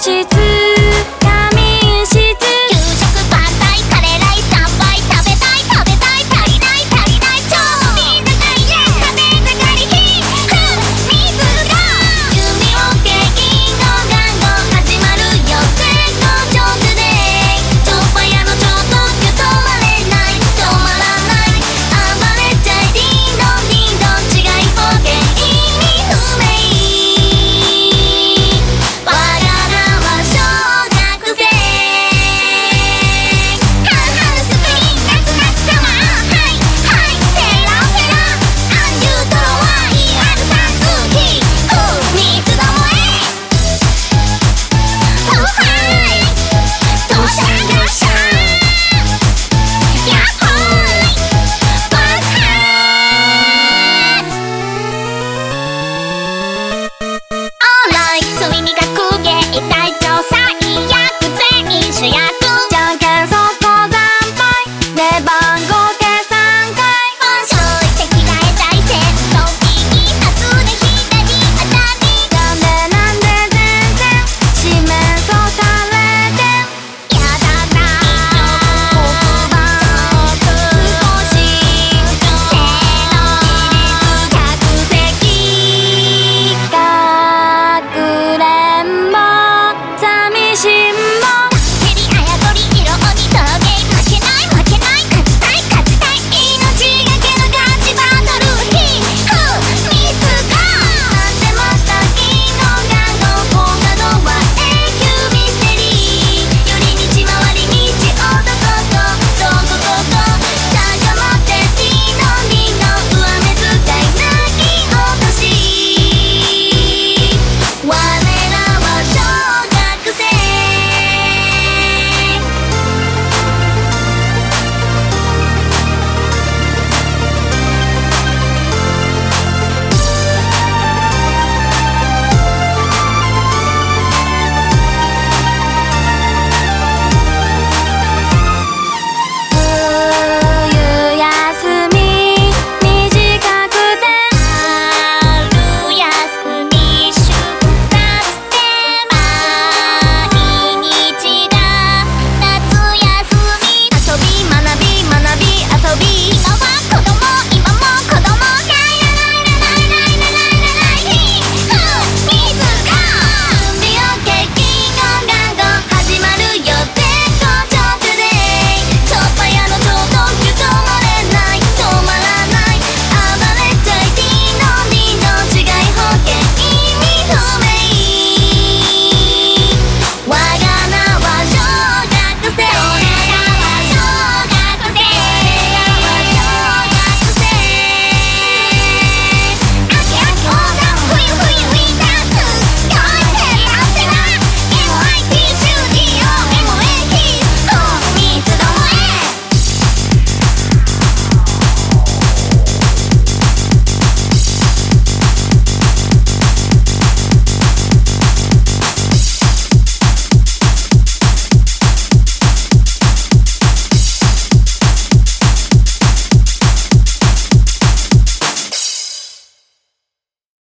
しつ